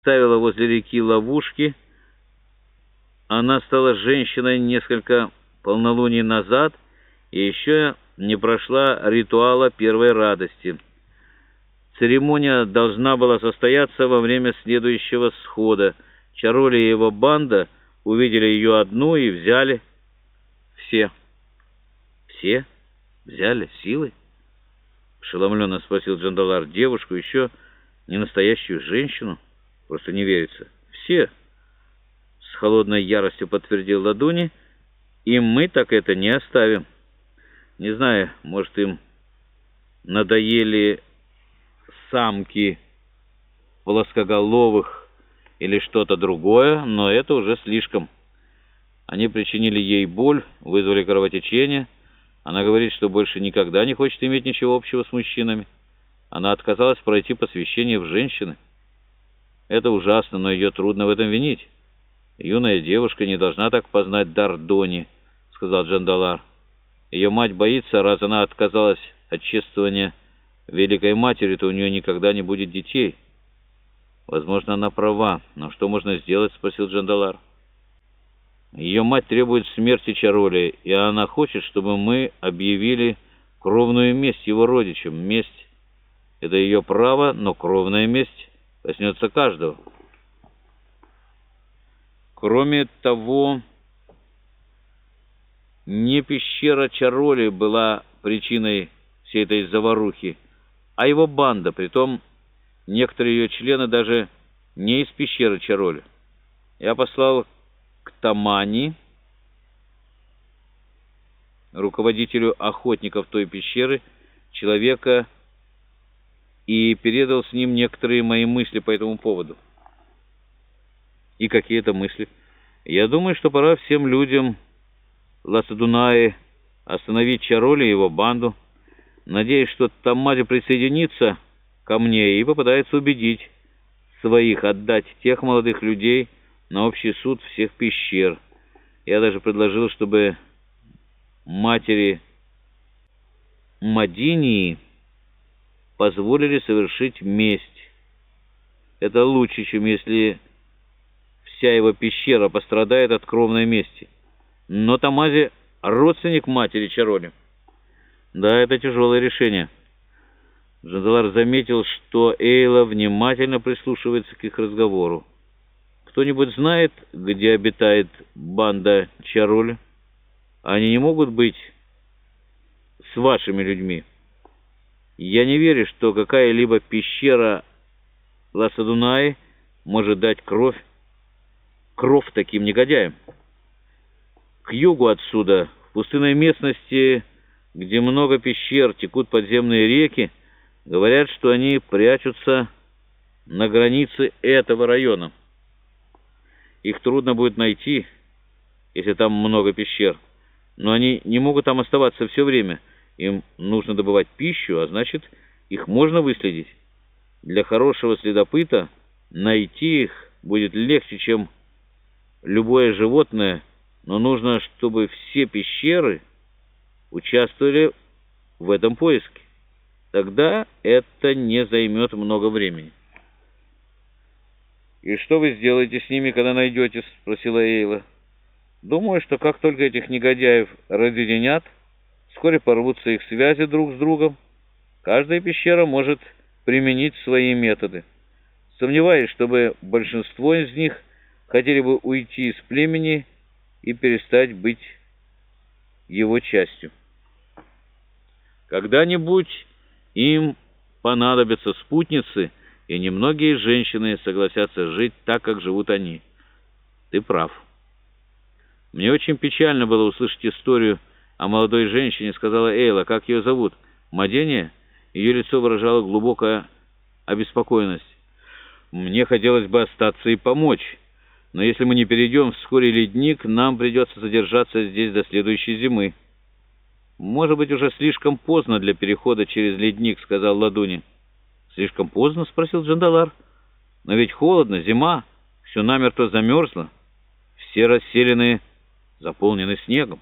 ставила возле реки ловушки. Она стала женщиной несколько полнолуний назад и еще не прошла ритуала первой радости. Церемония должна была состояться во время следующего схода. Чароли и его банда увидели ее одну и взяли все. «Все? Взяли? Силой?» — ошеломленно спросил Джандалар. «Девушку, еще не настоящую женщину?» Просто не верится. Все, с холодной яростью подтвердил Ладуни, и мы так это не оставим. Не знаю, может, им надоели самки плоскоголовых или что-то другое, но это уже слишком. Они причинили ей боль, вызвали кровотечение. Она говорит, что больше никогда не хочет иметь ничего общего с мужчинами. Она отказалась пройти посвящение в женщины. Это ужасно, но ее трудно в этом винить. Юная девушка не должна так познать дар Дони, сказал Джандалар. Ее мать боится, раз она отказалась от чествования Великой Матери, то у нее никогда не будет детей. Возможно, она права, но что можно сделать, спросил Джандалар. Ее мать требует смерти Чароли, и она хочет, чтобы мы объявили кровную месть его родичам. Месть — это ее право, но кровная месть коснется каждого. Кроме того, не пещера Чароли была причиной всей этой заварухи, а его банда, притом некоторые ее члены даже не из пещеры Чароли. Я послал к Тамани, руководителю охотников той пещеры, человека, и передал с ним некоторые мои мысли по этому поводу. И какие это мысли? Я думаю, что пора всем людям Ласадунаи остановить Чароли и его банду. Надеюсь, что Тамади присоединится ко мне и попытается убедить своих отдать тех молодых людей на общий суд всех пещер. Я даже предложил, чтобы матери Мадинии позволили совершить месть. Это лучше, чем если вся его пещера пострадает от кровной мести. Но Тамази — родственник матери Чароли. Да, это тяжелое решение. Джандалар заметил, что Эйла внимательно прислушивается к их разговору. «Кто-нибудь знает, где обитает банда Чароли? Они не могут быть с вашими людьми». Я не верю, что какая-либо пещера Ласадунай может дать кровь, кровь таким негодяям. К югу отсюда, в пустынной местности, где много пещер, текут подземные реки, говорят, что они прячутся на границе этого района. Их трудно будет найти, если там много пещер, но они не могут там оставаться все время – им нужно добывать пищу, а значит, их можно выследить. Для хорошего следопыта найти их будет легче, чем любое животное, но нужно, чтобы все пещеры участвовали в этом поиске. Тогда это не займет много времени. «И что вы сделаете с ними, когда найдете?» — спросила Эйла. «Думаю, что как только этих негодяев разъединят...» Вскоре порвутся их связи друг с другом. Каждая пещера может применить свои методы. Сомневаюсь, чтобы большинство из них хотели бы уйти из племени и перестать быть его частью. Когда-нибудь им понадобятся спутницы, и немногие женщины согласятся жить так, как живут они. Ты прав. Мне очень печально было услышать историю о молодой женщине, сказала Эйла. Как ее зовут? Мадения? Ее лицо выражало глубокая обеспокоенность. Мне хотелось бы остаться и помочь. Но если мы не перейдем вскоре ледник, нам придется задержаться здесь до следующей зимы. «Может быть, уже слишком поздно для перехода через ледник», — сказал Ладуни. «Слишком поздно?» — спросил Джандалар. «Но ведь холодно, зима, все намертво замерзло, все расселены заполнены снегом».